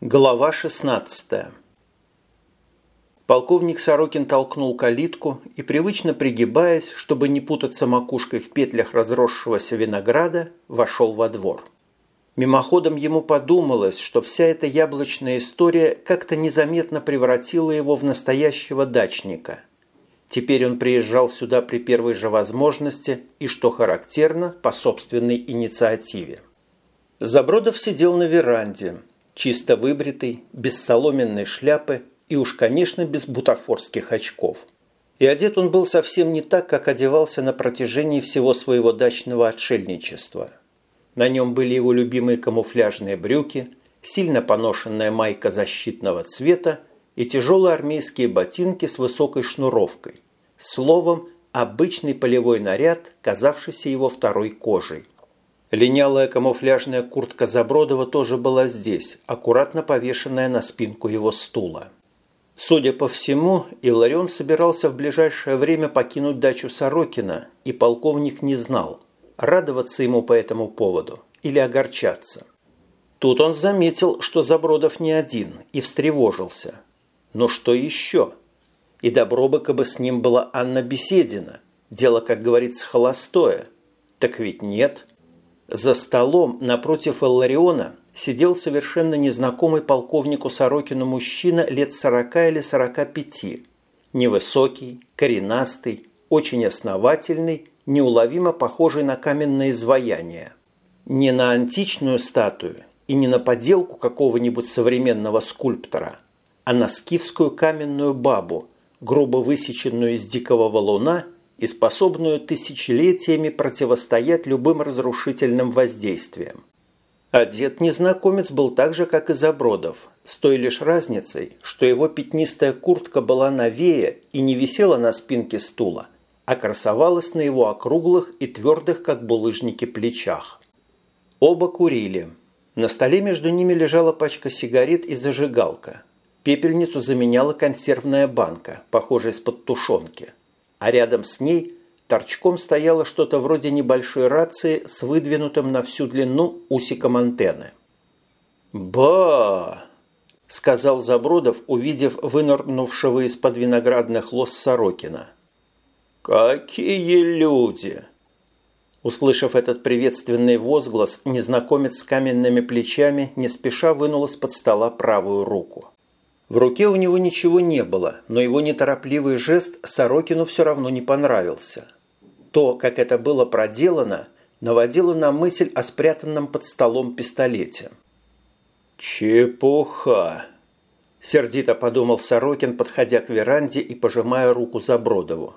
Глава 16 Полковник Сорокин толкнул калитку и, привычно пригибаясь, чтобы не путаться макушкой в петлях разросшегося винограда, вошел во двор. Мимоходом ему подумалось, что вся эта яблочная история как-то незаметно превратила его в настоящего дачника. Теперь он приезжал сюда при первой же возможности и, что характерно, по собственной инициативе. Забродов сидел на веранде, чисто выбритый, без соломенной шляпы и уж, конечно, без бутафорских очков. И одет он был совсем не так, как одевался на протяжении всего своего дачного отшельничества. На нем были его любимые камуфляжные брюки, сильно поношенная майка защитного цвета и тяжелые армейские ботинки с высокой шнуровкой. Словом, обычный полевой наряд, казавшийся его второй кожей. Линялая камуфляжная куртка Забродова тоже была здесь, аккуратно повешенная на спинку его стула. Судя по всему, Иларион собирался в ближайшее время покинуть дачу Сорокина, и полковник не знал, радоваться ему по этому поводу или огорчаться. Тут он заметил, что Забродов не один, и встревожился. Но что еще? И добро бы, бы с ним была Анна Беседина. Дело, как говорится, холостое. Так ведь нет. За столом напротив Иллариона сидел совершенно незнакомый полковнику Сорокину мужчина лет сорока или сорока пяти. Невысокий, коренастый, очень основательный, неуловимо похожий на каменное изваяние. Не на античную статую и не на поделку какого-нибудь современного скульптора, а на скифскую каменную бабу, грубо высеченную из дикого валуна – и способную тысячелетиями противостоять любым разрушительным воздействиям. Одет незнакомец был так же, как и Забродов, с той лишь разницей, что его пятнистая куртка была новее и не висела на спинке стула, а красовалась на его округлых и твердых, как булыжники, плечах. Оба курили. На столе между ними лежала пачка сигарет и зажигалка. Пепельницу заменяла консервная банка, похожая из-под тушенки а рядом с ней торчком стояло что-то вроде небольшой рации с выдвинутым на всю длину усиком антенны. «Ба!» – сказал Забродов, увидев вынырнувшего из-под виноградных лос Сорокина. «Какие люди!» Услышав этот приветственный возглас, незнакомец с каменными плечами не спеша вынул из-под стола правую руку. В руке у него ничего не было, но его неторопливый жест Сорокину все равно не понравился. То, как это было проделано, наводило на мысль о спрятанном под столом пистолете. «Чепуха!» – сердито подумал Сорокин, подходя к веранде и пожимая руку Забродову.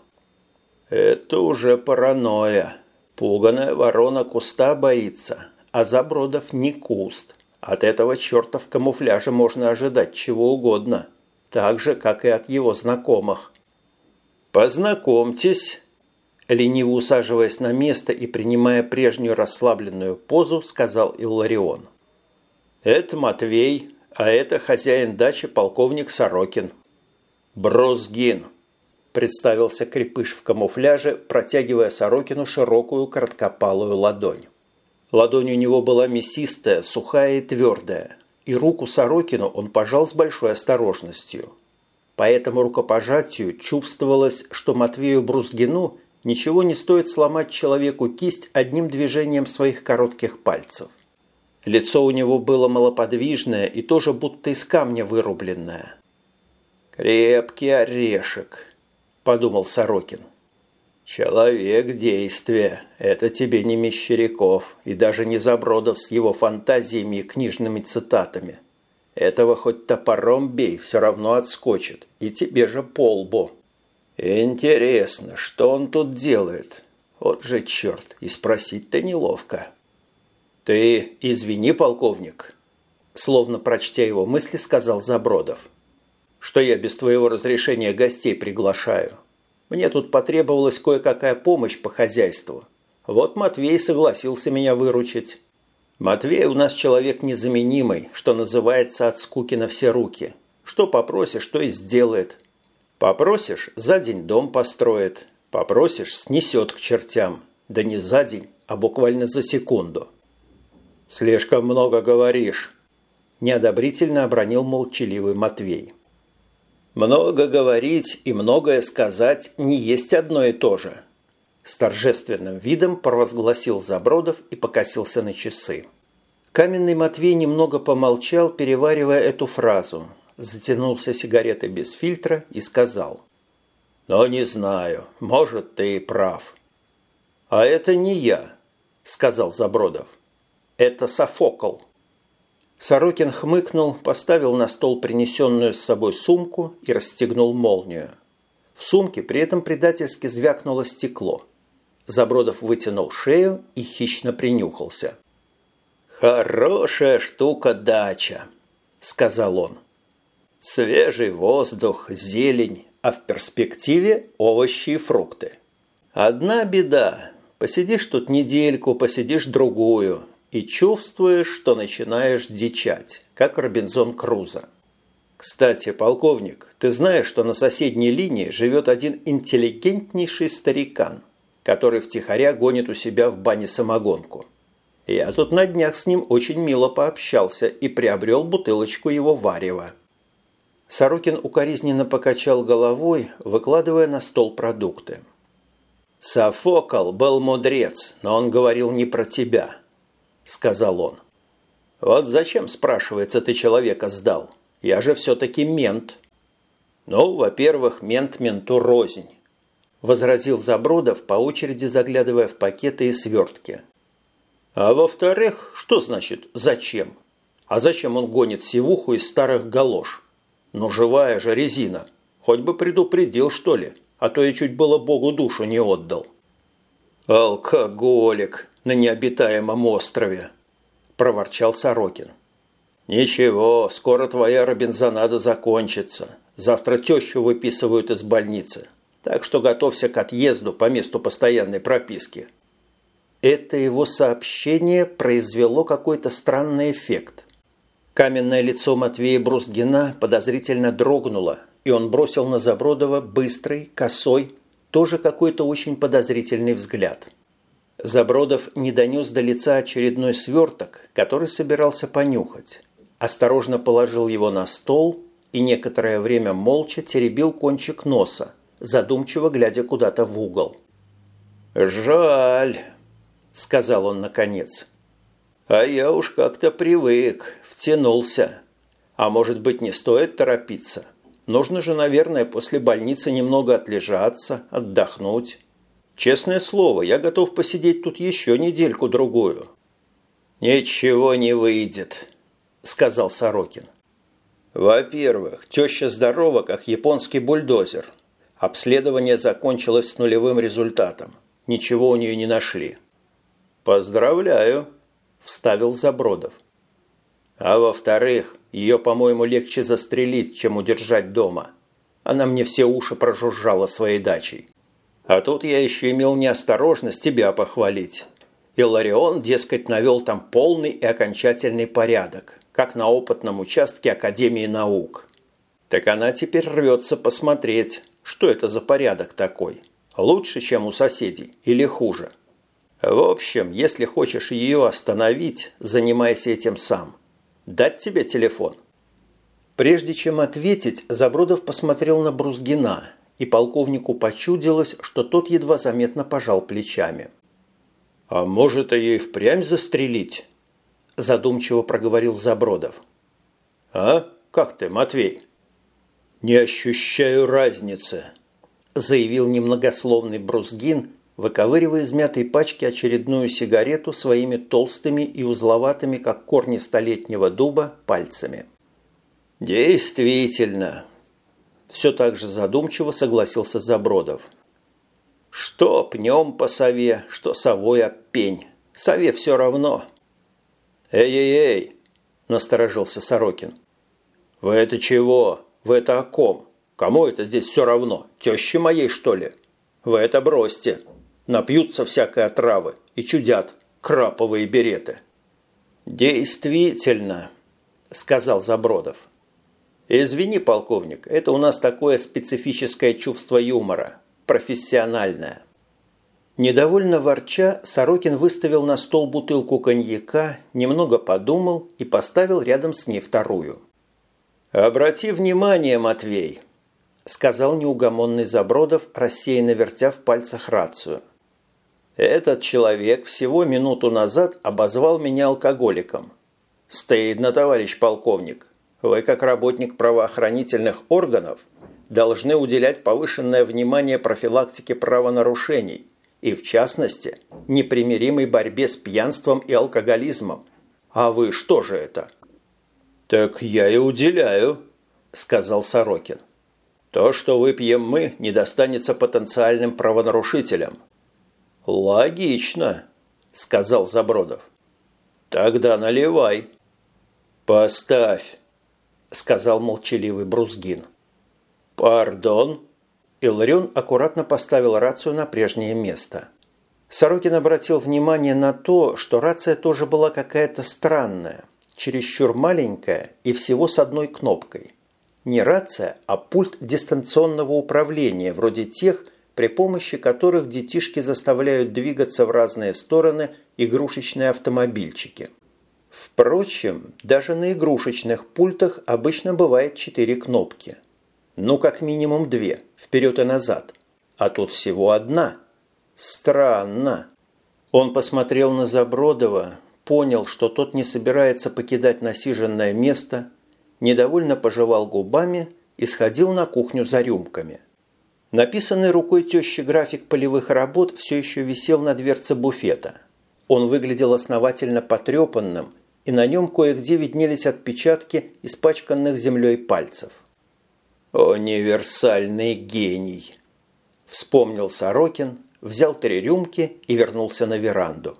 «Это уже паранойя. Пуганая ворона куста боится, а Забродов не куст». От этого черта в камуфляже можно ожидать чего угодно, так же, как и от его знакомых. «Познакомьтесь», лениво усаживаясь на место и принимая прежнюю расслабленную позу, сказал Илларион. «Это Матвей, а это хозяин дачи полковник Сорокин». «Брусгин», – представился крепыш в камуфляже, протягивая Сорокину широкую короткопалую ладонь. Ладонь у него была мясистая, сухая и твердая, и руку Сорокину он пожал с большой осторожностью. По этому рукопожатию чувствовалось, что Матвею Брусгину ничего не стоит сломать человеку кисть одним движением своих коротких пальцев. Лицо у него было малоподвижное и тоже будто из камня вырубленное. «Крепкий орешек», – подумал Сорокин. «Человек действия. Это тебе не Мещеряков и даже не Забродов с его фантазиями и книжными цитатами. Этого хоть топором бей, все равно отскочит, и тебе же полбу. Интересно, что он тут делает? Вот же черт, и спросить-то неловко». «Ты извини, полковник», словно прочтя его мысли, сказал Забродов, «что я без твоего разрешения гостей приглашаю». Мне тут потребовалась кое-какая помощь по хозяйству. Вот Матвей согласился меня выручить. Матвей у нас человек незаменимый, что называется от скуки на все руки. Что попросишь, то и сделает. Попросишь, за день дом построит. Попросишь, снесет к чертям. Да не за день, а буквально за секунду. Слишком много говоришь. неодобрительно обронил молчаливый Матвей. «Много говорить и многое сказать не есть одно и то же», с торжественным видом провозгласил Забродов и покосился на часы. Каменный Матвей немного помолчал, переваривая эту фразу, затянулся сигаретой без фильтра и сказал. «Но не знаю, может, ты и прав». «А это не я», – сказал Забродов. «Это Софокл». Сорокин хмыкнул, поставил на стол принесенную с собой сумку и расстегнул молнию. В сумке при этом предательски звякнуло стекло. Забродов вытянул шею и хищно принюхался. «Хорошая штука дача», – сказал он. «Свежий воздух, зелень, а в перспективе овощи и фрукты. Одна беда. Посидишь тут недельку, посидишь другую, и чувствуешь, что начинаешь дичать, как Робинзон Крузо. Кстати, полковник, ты знаешь, что на соседней линии живет один интеллигентнейший старикан, который втихаря гонит у себя в бане самогонку. Я тут на днях с ним очень мило пообщался и приобрел бутылочку его варева. Сорокин укоризненно покачал головой, выкладывая на стол продукты. «Софокл был мудрец, но он говорил не про тебя. – сказал он. «Вот зачем, спрашивается, ты человека сдал? Я же все-таки мент». «Ну, во-первых, мент менту рознь», – возразил Забродов, по очереди заглядывая в пакеты и свертки. «А во-вторых, что значит «зачем»? А зачем он гонит сивуху из старых галош? Ну, живая же резина. Хоть бы предупредил, что ли, а то я чуть было Богу душу не отдал». «Алкоголик на необитаемом острове», – проворчал Сорокин. «Ничего, скоро твоя робинзонада закончится. Завтра тещу выписывают из больницы. Так что готовься к отъезду по месту постоянной прописки». Это его сообщение произвело какой-то странный эффект. Каменное лицо Матвея Брусгина подозрительно дрогнуло, и он бросил на Забродова быстрый, косой, тоже какой-то очень подозрительный взгляд. Забродов не донес до лица очередной сверток, который собирался понюхать. Осторожно положил его на стол и некоторое время молча теребил кончик носа, задумчиво глядя куда-то в угол. «Жаль», – сказал он наконец. «А я уж как-то привык, втянулся. А может быть, не стоит торопиться?» Нужно же, наверное, после больницы немного отлежаться, отдохнуть. Честное слово, я готов посидеть тут еще недельку-другую». «Ничего не выйдет», – сказал Сорокин. «Во-первых, теща здорова, как японский бульдозер. Обследование закончилось с нулевым результатом. Ничего у нее не нашли». «Поздравляю», – вставил Забродов. «А во-вторых, ее, по-моему, легче застрелить, чем удержать дома. Она мне все уши прожужжала своей дачей. А тут я еще имел неосторожность тебя похвалить. И Ларион, дескать, навел там полный и окончательный порядок, как на опытном участке Академии наук. Так она теперь рвется посмотреть, что это за порядок такой. Лучше, чем у соседей, или хуже. В общем, если хочешь ее остановить, занимайся этим сам. Дать тебе телефон?» Прежде чем ответить, Забродов посмотрел на Брузгина, и полковнику почудилось, что тот едва заметно пожал плечами. «А может, ее и впрямь застрелить?» – задумчиво проговорил Забродов. «А? Как ты, Матвей?» «Не ощущаю разницы», – заявил немногословный Брузгин, выковыривая из мятой пачки очередную сигарету своими толстыми и узловатыми, как корни столетнего дуба, пальцами. «Действительно», – все так же задумчиво согласился Забродов. «Что пнем по сове, что совой об пень. Сове все равно». «Эй-эй-эй!» – насторожился Сорокин. «Вы это чего? Вы это о ком? Кому это здесь все равно? Теще моей, что ли? Вы это бросьте!» напьются всякой отравы и чудят краповые береты. «Действительно», – сказал Забродов. «Извини, полковник, это у нас такое специфическое чувство юмора, профессиональное». Недовольно ворча, Сорокин выставил на стол бутылку коньяка, немного подумал и поставил рядом с ней вторую. «Обрати внимание, Матвей», – сказал неугомонный Забродов, рассеянно вертя в пальцах рацию. «Этот человек всего минуту назад обозвал меня алкоголиком. Стыдно, товарищ полковник. Вы, как работник правоохранительных органов, должны уделять повышенное внимание профилактике правонарушений и, в частности, непримиримой борьбе с пьянством и алкоголизмом. А вы что же это?» «Так я и уделяю», – сказал Сорокин. «То, что выпьем мы, не достанется потенциальным правонарушителям». «Логично», – сказал Забродов. «Тогда наливай». «Поставь», – сказал молчаливый Брузгин. «Пардон», Иларион аккуратно поставил рацию на прежнее место. Сорокин обратил внимание на то, что рация тоже была какая-то странная, чересчур маленькая и всего с одной кнопкой. Не рация, а пульт дистанционного управления, вроде тех, при помощи которых детишки заставляют двигаться в разные стороны игрушечные автомобильчики. Впрочем, даже на игрушечных пультах обычно бывает четыре кнопки – ну, как минимум две, вперед и назад. А тут всего одна. Странно. Он посмотрел на Забродова, понял, что тот не собирается покидать насиженное место, недовольно пожевал губами и сходил на кухню за рюмками. Написанный рукой тещи график полевых работ все еще висел на дверце буфета. Он выглядел основательно потрепанным, и на нем кое-где виднелись отпечатки испачканных землей пальцев. «Универсальный гений!» Вспомнил Сорокин, взял три рюмки и вернулся на веранду.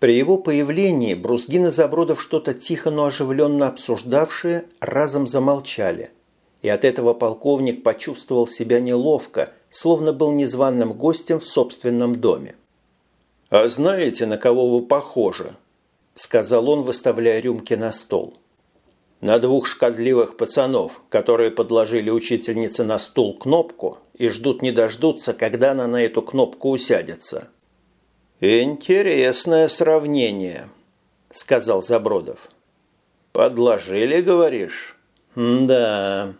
При его появлении Брузгин и Забродов что-то тихо, но оживленно обсуждавшие, разом замолчали. И от этого полковник почувствовал себя неловко, словно был незваным гостем в собственном доме. «А знаете, на кого вы похожи?» – сказал он, выставляя рюмки на стол на двух шкодливых пацанов, которые подложили учительнице на стул кнопку и ждут не дождутся, когда она на эту кнопку усядется. «Интересное сравнение», – сказал Забродов. «Подложили, говоришь?» «Да».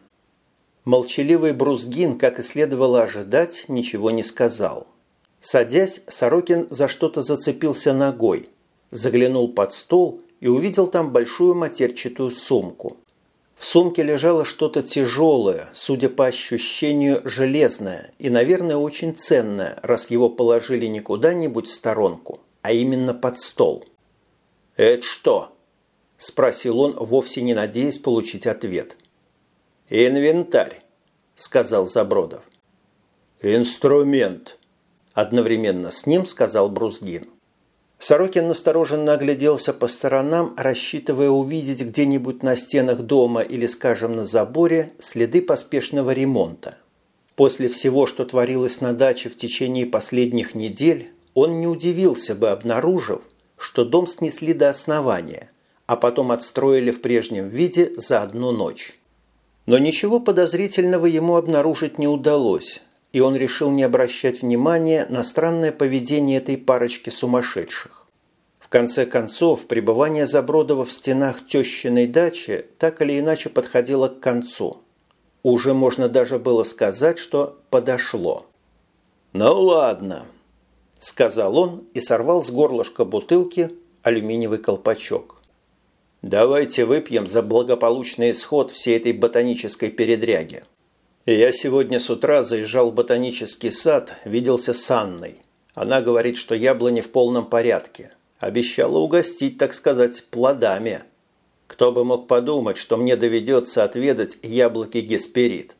Молчаливый Брузгин, как и следовало ожидать, ничего не сказал. Садясь, Сорокин за что-то зацепился ногой, заглянул под стол и увидел там большую матерчатую сумку. В сумке лежало что-то тяжелое, судя по ощущению, железное и, наверное, очень ценное, раз его положили не куда-нибудь в сторонку, а именно под стол. «Это что?» – спросил он, вовсе не надеясь получить ответ. «Инвентарь», – сказал Забродов. «Инструмент», – одновременно с ним сказал Брузгин. Сорокин настороженно огляделся по сторонам, рассчитывая увидеть где-нибудь на стенах дома или, скажем, на заборе следы поспешного ремонта. После всего, что творилось на даче в течение последних недель, он не удивился бы, обнаружив, что дом снесли до основания, а потом отстроили в прежнем виде за одну ночь. Но ничего подозрительного ему обнаружить не удалось, и он решил не обращать внимания на странное поведение этой парочки сумасшедших. В конце концов, пребывание Забродова в стенах тещиной дачи так или иначе подходило к концу. Уже можно даже было сказать, что подошло. «Ну ладно», – сказал он и сорвал с горлышка бутылки алюминиевый колпачок. «Давайте выпьем за благополучный исход всей этой ботанической передряги». Я сегодня с утра заезжал в ботанический сад, виделся с Анной. Она говорит, что яблони в полном порядке. Обещала угостить, так сказать, плодами. Кто бы мог подумать, что мне доведется отведать яблоки Гесперид.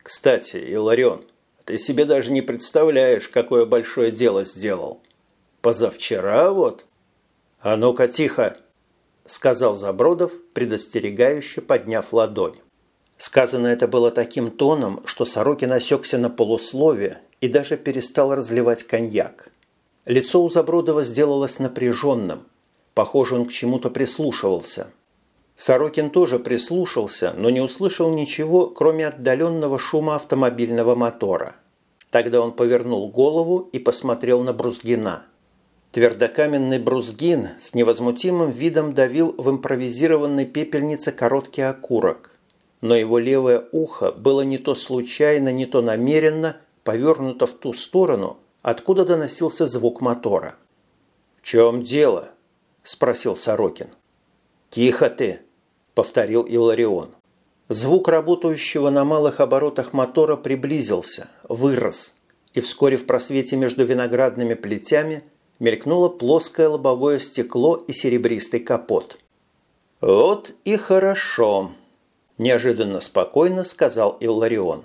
Кстати, Иларион, ты себе даже не представляешь, какое большое дело сделал. Позавчера вот... А ну-ка, тихо, сказал Забродов, предостерегающе подняв ладонь. Сказано это было таким тоном, что Сорокин осекся на полуслове и даже перестал разливать коньяк. Лицо у Забродова сделалось напряженным. Похоже, он к чему-то прислушивался. Сорокин тоже прислушался, но не услышал ничего, кроме отдаленного шума автомобильного мотора. Тогда он повернул голову и посмотрел на Брузгина. Твердокаменный Брузгин с невозмутимым видом давил в импровизированной пепельнице короткий окурок. Но его левое ухо было не то случайно, не то намеренно повернуто в ту сторону, откуда доносился звук мотора. «В чем дело?» – спросил Сорокин. «Тихо ты!» – повторил Иларион. Звук работающего на малых оборотах мотора приблизился, вырос, и вскоре в просвете между виноградными плетями мелькнуло плоское лобовое стекло и серебристый капот. «Вот и хорошо», – неожиданно спокойно сказал Илларион.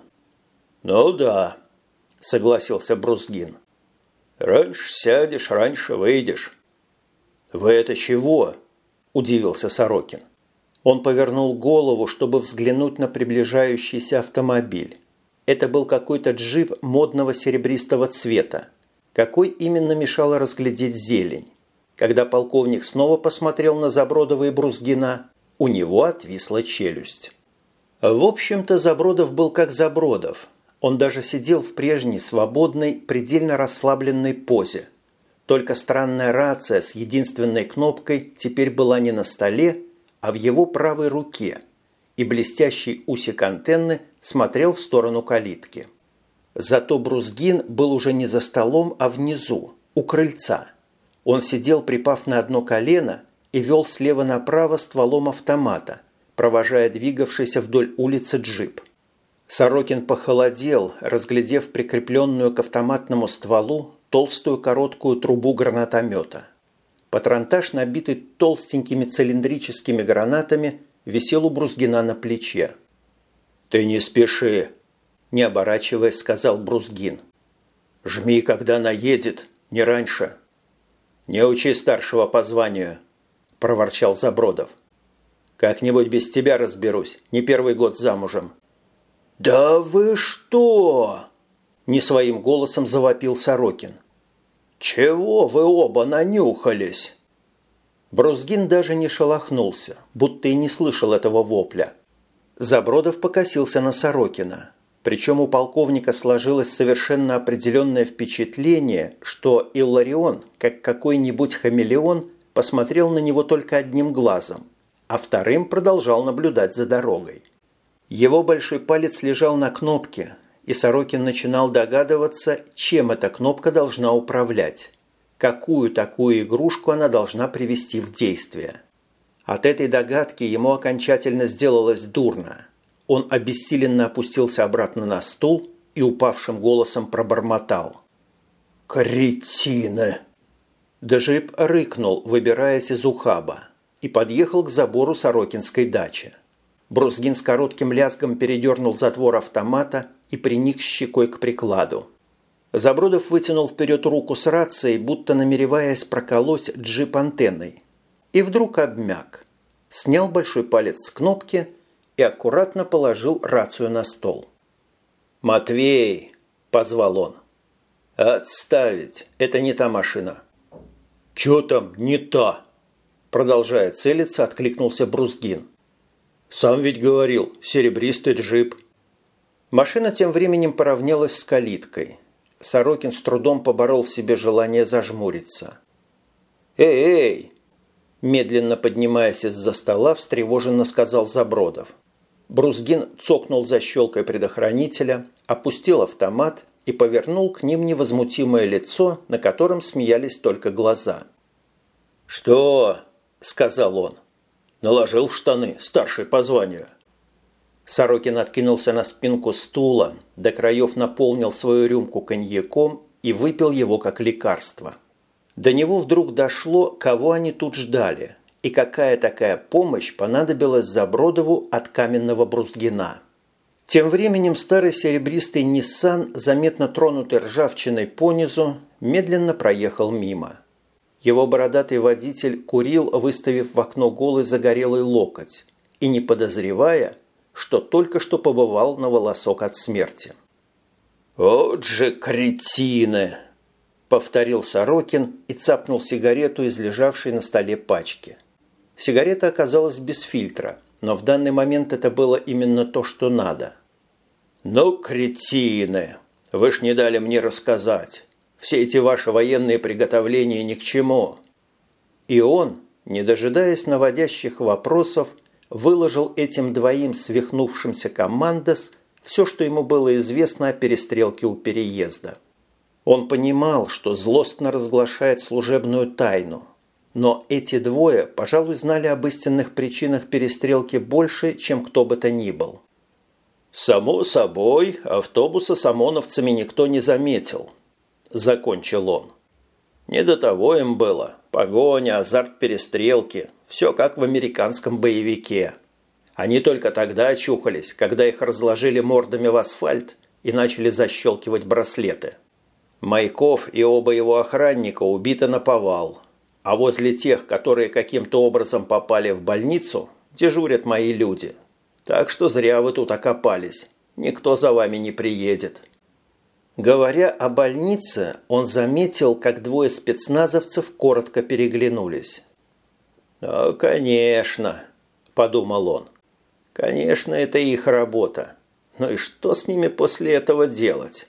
«Ну да», – согласился Брусгин. «Раньше сядешь, раньше выйдешь». «Вы это чего?» – удивился Сорокин. Он повернул голову, чтобы взглянуть на приближающийся автомобиль. Это был какой-то джип модного серебристого цвета. Какой именно мешало разглядеть зелень? Когда полковник снова посмотрел на Забродова и Брузгина, у него отвисла челюсть. В общем-то, Забродов был как Забродов. Он даже сидел в прежней, свободной, предельно расслабленной позе. Только странная рация с единственной кнопкой теперь была не на столе, а в его правой руке, и блестящий усик антенны смотрел в сторону калитки. Зато Брузгин был уже не за столом, а внизу, у крыльца. Он сидел, припав на одно колено, и вел слева направо стволом автомата, провожая двигавшийся вдоль улицы джип. Сорокин похолодел, разглядев прикрепленную к автоматному стволу толстую короткую трубу гранатомета – Патронтаж, набитый толстенькими цилиндрическими гранатами, висел у Брузгина на плече. «Ты не спеши», – не оборачиваясь, сказал Брузгин. «Жми, когда наедет, не раньше». «Не учи старшего по званию», – проворчал Забродов. «Как-нибудь без тебя разберусь, не первый год замужем». «Да вы что?» – не своим голосом завопил Сорокин. «Чего вы оба нанюхались?» Брузгин даже не шелохнулся, будто и не слышал этого вопля. Забродов покосился на Сорокина. Причем у полковника сложилось совершенно определенное впечатление, что Илларион, как какой-нибудь хамелеон, посмотрел на него только одним глазом, а вторым продолжал наблюдать за дорогой. Его большой палец лежал на кнопке, и Сорокин начинал догадываться, чем эта кнопка должна управлять, какую такую игрушку она должна привести в действие. От этой догадки ему окончательно сделалось дурно. Он обессиленно опустился обратно на стул и упавшим голосом пробормотал. «Кретины!» Дежип рыкнул, выбираясь из ухаба, и подъехал к забору Сорокинской дачи. Брусгин с коротким лязгом передернул затвор автомата и приник щекой к прикладу. Забродов вытянул вперед руку с рацией, будто намереваясь проколоть джип антенной. И вдруг обмяк. Снял большой палец с кнопки и аккуратно положил рацию на стол. «Матвей!» – позвал он. «Отставить! Это не та машина!» «Чё там не та?» Продолжая целиться, откликнулся Брузгин. «Сам ведь говорил, серебристый джип». Машина тем временем поравнялась с калиткой. Сорокин с трудом поборол в себе желание зажмуриться. «Эй, эй!» Медленно поднимаясь из-за стола, встревоженно сказал Забродов. Брузгин цокнул защелкой предохранителя, опустил автомат и повернул к ним невозмутимое лицо, на котором смеялись только глаза. «Что?» – сказал он. «Наложил в штаны, старший по званию». Сорокин откинулся на спинку стула, до краев наполнил свою рюмку коньяком и выпил его как лекарство. До него вдруг дошло, кого они тут ждали, и какая такая помощь понадобилась Забродову от каменного брузгина. Тем временем старый серебристый Ниссан, заметно тронутый ржавчиной понизу, медленно проехал мимо. Его бородатый водитель курил, выставив в окно голый загорелый локоть, и, не подозревая, что только что побывал на волосок от смерти. «Вот же кретины!» – повторил Сорокин и цапнул сигарету из лежавшей на столе пачки. Сигарета оказалась без фильтра, но в данный момент это было именно то, что надо. «Ну, кретины! Вы ж не дали мне рассказать. Все эти ваши военные приготовления ни к чему». И он, не дожидаясь наводящих вопросов, выложил этим двоим свихнувшимся командос все, что ему было известно о перестрелке у переезда. Он понимал, что злостно разглашает служебную тайну, но эти двое, пожалуй, знали об истинных причинах перестрелки больше, чем кто бы то ни был. «Само собой, автобуса с ОМОНовцами никто не заметил», – закончил он. «Не до того им было. Погоня, азарт перестрелки. Все как в американском боевике. Они только тогда очухались, когда их разложили мордами в асфальт и начали защелкивать браслеты. Майков и оба его охранника убиты на повал. А возле тех, которые каким-то образом попали в больницу, дежурят мои люди – так что зря вы тут окопались. Никто за вами не приедет». Говоря о больнице, он заметил, как двое спецназовцев коротко переглянулись. «Ну, конечно», – подумал он. «Конечно, это их работа. Ну и что с ними после этого делать?»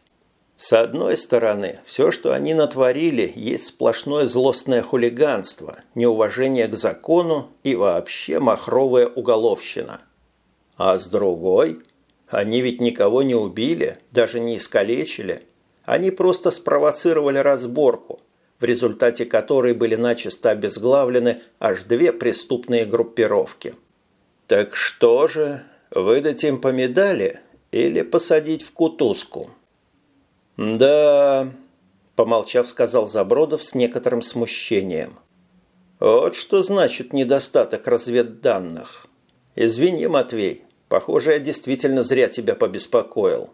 С одной стороны, все, что они натворили, есть сплошное злостное хулиганство, неуважение к закону и вообще махровая уголовщина – а с другой, они ведь никого не убили, даже не искалечили. Они просто спровоцировали разборку, в результате которой были начисто обезглавлены аж две преступные группировки. Так что же, выдать им по медали или посадить в кутузку? Да, помолчав, сказал Забродов с некоторым смущением. Вот что значит недостаток разведданных. Извини, Матвей, Похоже, я действительно зря тебя побеспокоил».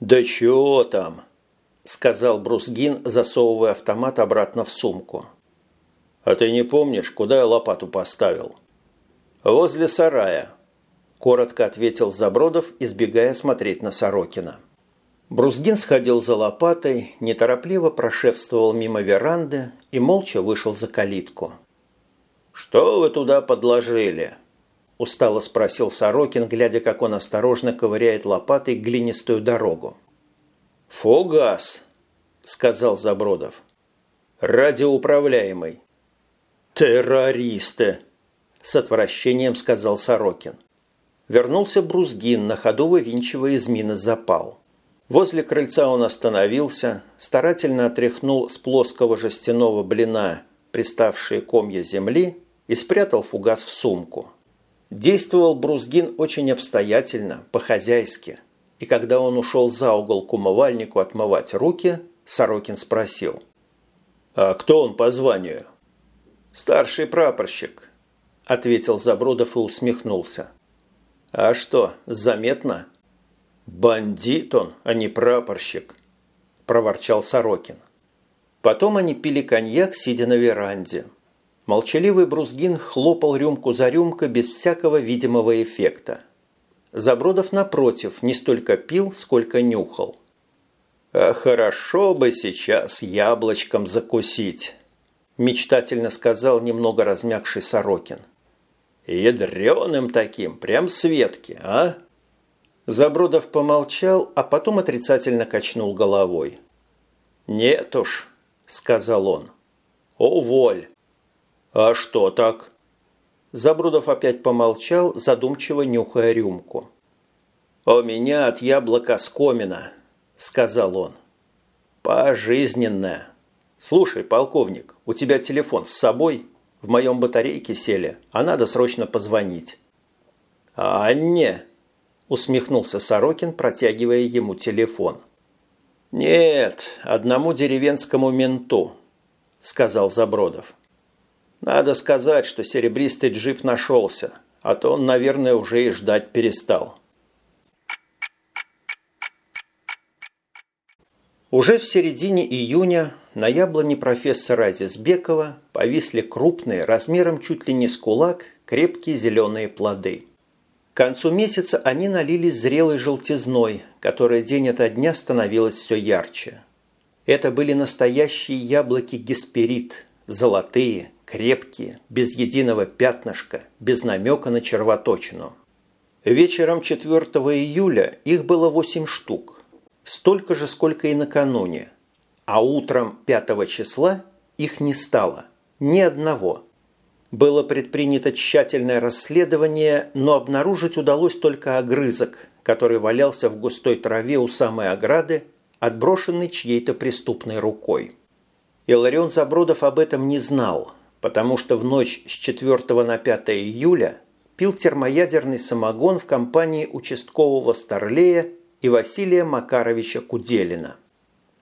«Да чего там?» – сказал Брусгин, засовывая автомат обратно в сумку. «А ты не помнишь, куда я лопату поставил?» «Возле сарая», – коротко ответил Забродов, избегая смотреть на Сорокина. Брусгин сходил за лопатой, неторопливо прошествовал мимо веранды и молча вышел за калитку. «Что вы туда подложили?» – устало спросил Сорокин, глядя, как он осторожно ковыряет лопатой глинистую дорогу. «Фугас», – сказал Забродов. «Радиоуправляемый». «Террористы», – с отвращением сказал Сорокин. Вернулся Брузгин, на ходу вывинчивая из мины запал. Возле крыльца он остановился, старательно отряхнул с плоского жестяного блина приставшие комья земли и спрятал фугас в сумку. Действовал Брузгин очень обстоятельно, по-хозяйски. И когда он ушел за угол к умывальнику отмывать руки, Сорокин спросил. «А кто он по званию?» «Старший прапорщик», – ответил Забродов и усмехнулся. «А что, заметно?» «Бандит он, а не прапорщик», – проворчал Сорокин. Потом они пили коньяк, сидя на веранде. Молчаливый Брузгин хлопал рюмку за рюмкой без всякого видимого эффекта. Забродов, напротив, не столько пил, сколько нюхал. «А хорошо бы сейчас яблочком закусить», – мечтательно сказал немного размягший Сорокин. «Ядреным таким, прям Светки, а?» Забродов помолчал, а потом отрицательно качнул головой. «Нет уж», – сказал он. «Уволь. «А что так?» Забрудов опять помолчал, задумчиво нюхая рюмку. «У меня от яблока скомина», – сказал он. «Пожизненная. Слушай, полковник, у тебя телефон с собой? В моем батарейке сели, а надо срочно позвонить». «А не», – усмехнулся Сорокин, протягивая ему телефон. «Нет, одному деревенскому менту», – сказал Забродов. Надо сказать, что серебристый джип нашелся, а то он, наверное, уже и ждать перестал. Уже в середине июня на яблоне профессора Азизбекова повисли крупные, размером чуть ли не с кулак, крепкие зеленые плоды. К концу месяца они налились зрелой желтизной, которая день ото дня становилась все ярче. Это были настоящие яблоки гесперид, золотые, крепкие, без единого пятнышка, без намека на червоточину. Вечером 4 июля их было 8 штук. столько же, сколько и накануне, а утром 5 числа их не стало, ни одного. Было предпринято тщательное расследование, но обнаружить удалось только огрызок, который валялся в густой траве у самой ограды, отброшенный чьей-то преступной рукой. Иларион Забродов об этом не знал, потому что в ночь с 4 на 5 июля пил термоядерный самогон в компании участкового Старлея и Василия Макаровича Куделина.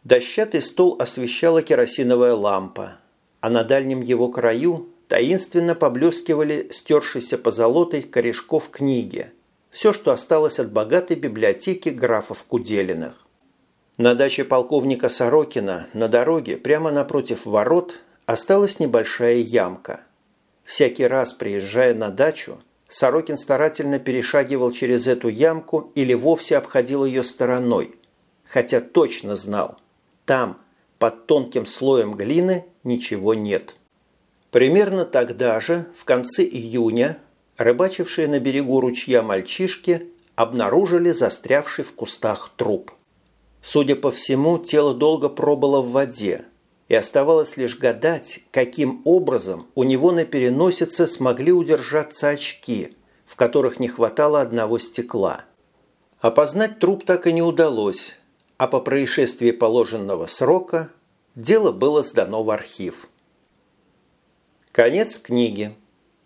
Дощатый стол освещала керосиновая лампа, а на дальнем его краю таинственно поблескивали стершиеся позолотой корешков книги, все, что осталось от богатой библиотеки графов Куделиных. На даче полковника Сорокина на дороге прямо напротив ворот осталась небольшая ямка. Всякий раз, приезжая на дачу, Сорокин старательно перешагивал через эту ямку или вовсе обходил ее стороной, хотя точно знал, там, под тонким слоем глины, ничего нет. Примерно тогда же, в конце июня, рыбачившие на берегу ручья мальчишки обнаружили застрявший в кустах труп. Судя по всему, тело долго пробыло в воде – и оставалось лишь гадать, каким образом у него на переносице смогли удержаться очки, в которых не хватало одного стекла. Опознать труп так и не удалось, а по происшествии положенного срока дело было сдано в архив. Конец книги.